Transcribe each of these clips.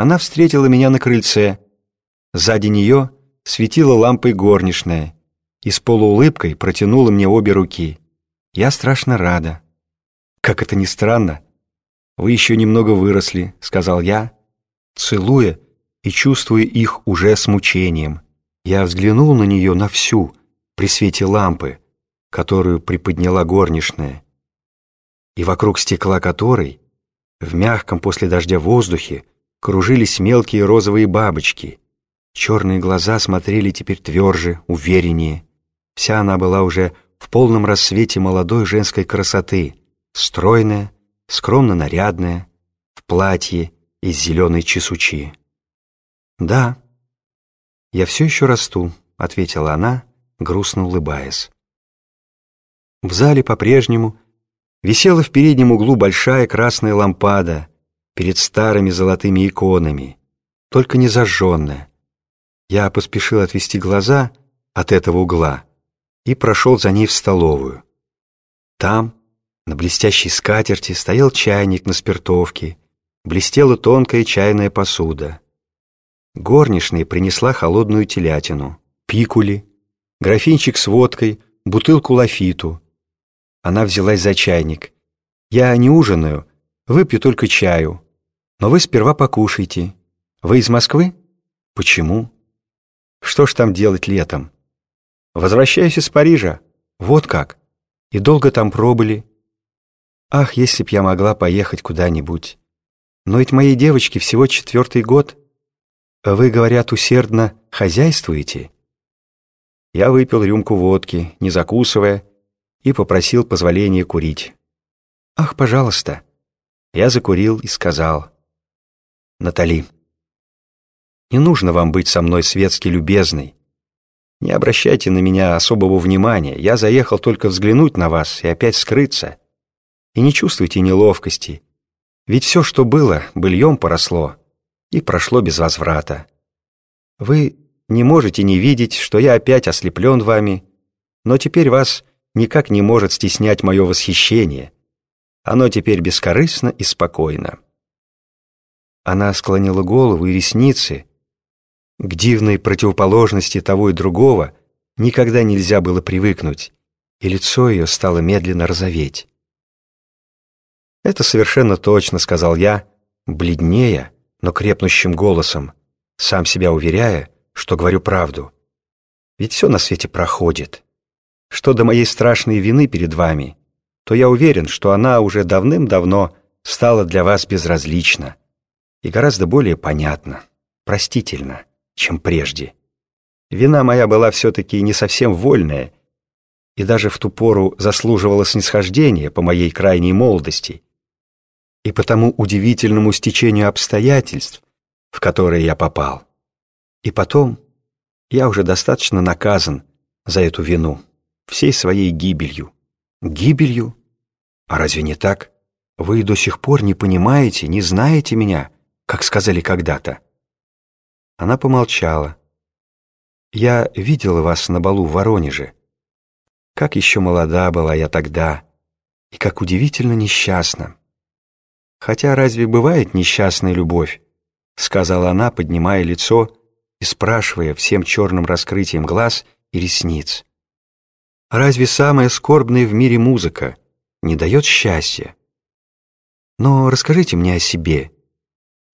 Она встретила меня на крыльце. Сзади нее светила лампой горничная и с полуулыбкой протянула мне обе руки. Я страшно рада. Как это ни странно, вы еще немного выросли, сказал я, целуя и чувствуя их уже с мучением. Я взглянул на нее на всю, при свете лампы, которую приподняла горничная, и вокруг стекла которой, в мягком после дождя воздухе, кружились мелкие розовые бабочки. Черные глаза смотрели теперь тверже, увереннее. Вся она была уже в полном рассвете молодой женской красоты, стройная, скромно нарядная, в платье из зеленой чесучи. «Да, я все еще расту», — ответила она, грустно улыбаясь. В зале по-прежнему висела в переднем углу большая красная лампада перед старыми золотыми иконами, только не зажженная. Я поспешил отвести глаза от этого угла и прошел за ней в столовую. Там, на блестящей скатерти, стоял чайник на спиртовке, блестела тонкая чайная посуда. Горничная принесла холодную телятину, пикули, графинчик с водкой, бутылку лафиту. Она взялась за чайник. «Я не ужинаю, выпью только чаю. Но вы сперва покушайте. Вы из Москвы? Почему? Что ж там делать летом? Возвращаюсь из Парижа. Вот как. И долго там пробыли. Ах, если б я могла поехать куда-нибудь. Но ведь моей девочке всего четвертый год. Вы, говорят, усердно хозяйствуете? Я выпил рюмку водки, не закусывая, и попросил позволения курить. «Ах, пожалуйста!» Я закурил и сказал. «Натали, не нужно вам быть со мной светски любезной. Не обращайте на меня особого внимания. Я заехал только взглянуть на вас и опять скрыться. И не чувствуйте неловкости. Ведь все, что было, быльем поросло и прошло без возврата. Вы не можете не видеть, что я опять ослеплен вами, но теперь вас никак не может стеснять мое восхищение. Оно теперь бескорыстно и спокойно. Она склонила голову и ресницы. К дивной противоположности того и другого никогда нельзя было привыкнуть, и лицо ее стало медленно розоветь. «Это совершенно точно», — сказал я, бледнее, но крепнущим голосом, сам себя уверяя, что говорю правду. Ведь все на свете проходит. Что до моей страшной вины перед вами, то я уверен, что она уже давным-давно стала для вас безразлична и гораздо более понятна, простительна, чем прежде. Вина моя была все-таки не совсем вольная и даже в ту пору заслуживала снисхождения по моей крайней молодости и по тому удивительному стечению обстоятельств, в которые я попал. И потом я уже достаточно наказан за эту вину, всей своей гибелью. Гибелью? А разве не так? Вы до сих пор не понимаете, не знаете меня, как сказали когда-то. Она помолчала. Я видела вас на балу в Воронеже. Как еще молода была я тогда, и как удивительно несчастна. Хотя разве бывает несчастная любовь? Сказала она, поднимая лицо и спрашивая всем черным раскрытием глаз и ресниц. Разве самая скорбная в мире музыка не дает счастья? Но расскажите мне о себе.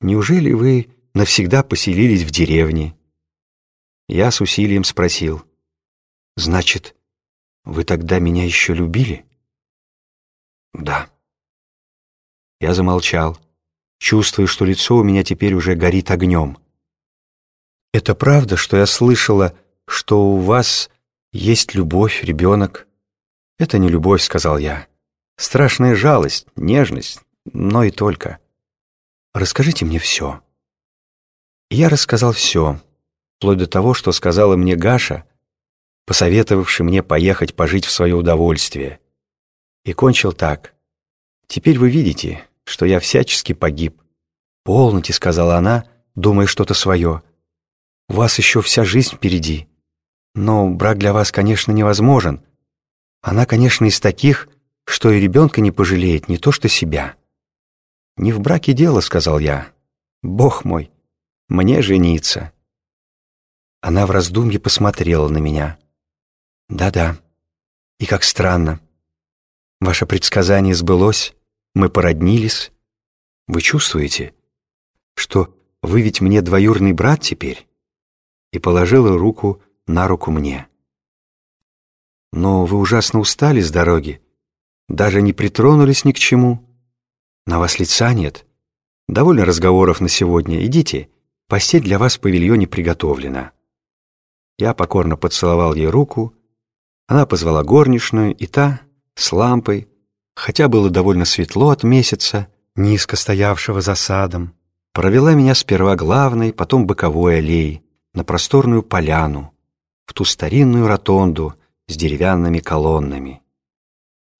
Неужели вы навсегда поселились в деревне?» Я с усилием спросил. «Значит, вы тогда меня еще любили?» «Да». Я замолчал, чувствуя, что лицо у меня теперь уже горит огнем. «Это правда, что я слышала, что у вас есть любовь, ребенок?» «Это не любовь», — сказал я. «Страшная жалость, нежность, но и только». Расскажите мне все». Я рассказал все, вплоть до того, что сказала мне Гаша, посоветовавший мне поехать пожить в свое удовольствие. И кончил так. «Теперь вы видите, что я всячески погиб». «Полноте», — сказала она, думая что-то свое. «У вас еще вся жизнь впереди. Но брак для вас, конечно, невозможен. Она, конечно, из таких, что и ребенка не пожалеет, не то что себя». «Не в браке дело», — сказал я. «Бог мой, мне жениться». Она в раздумье посмотрела на меня. «Да-да, и как странно. Ваше предсказание сбылось, мы породнились. Вы чувствуете, что вы ведь мне двоюрный брат теперь?» И положила руку на руку мне. «Но вы ужасно устали с дороги, даже не притронулись ни к чему. На вас лица нет. Довольно разговоров на сегодня. Идите, постель для вас в павильоне приготовлена». Я покорно поцеловал ей руку. Она позвала горничную, и та, с лампой, хотя было довольно светло от месяца, низко стоявшего за садом, провела меня сперва главной, потом боковой аллеей, на просторную поляну, в ту старинную ротонду с деревянными колоннами.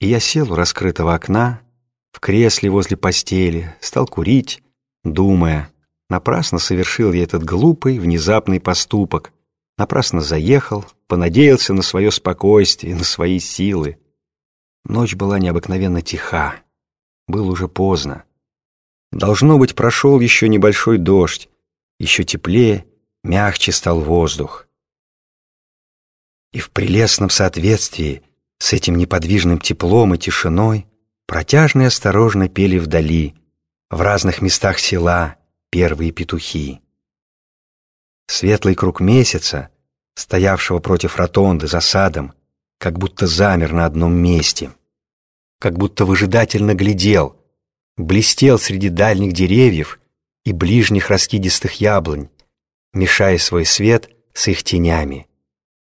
И я сел у раскрытого окна, в кресле возле постели, стал курить, думая, напрасно совершил я этот глупый, внезапный поступок, напрасно заехал, понадеялся на свое спокойствие, на свои силы. Ночь была необыкновенно тиха, было уже поздно. Должно быть, прошел еще небольшой дождь, еще теплее, мягче стал воздух. И в прелестном соответствии с этим неподвижным теплом и тишиной протяжно и осторожно пели вдали, в разных местах села, первые петухи. Светлый круг месяца, стоявшего против ротонды за садом, как будто замер на одном месте, как будто выжидательно глядел, блестел среди дальних деревьев и ближних раскидистых яблонь, мешая свой свет с их тенями.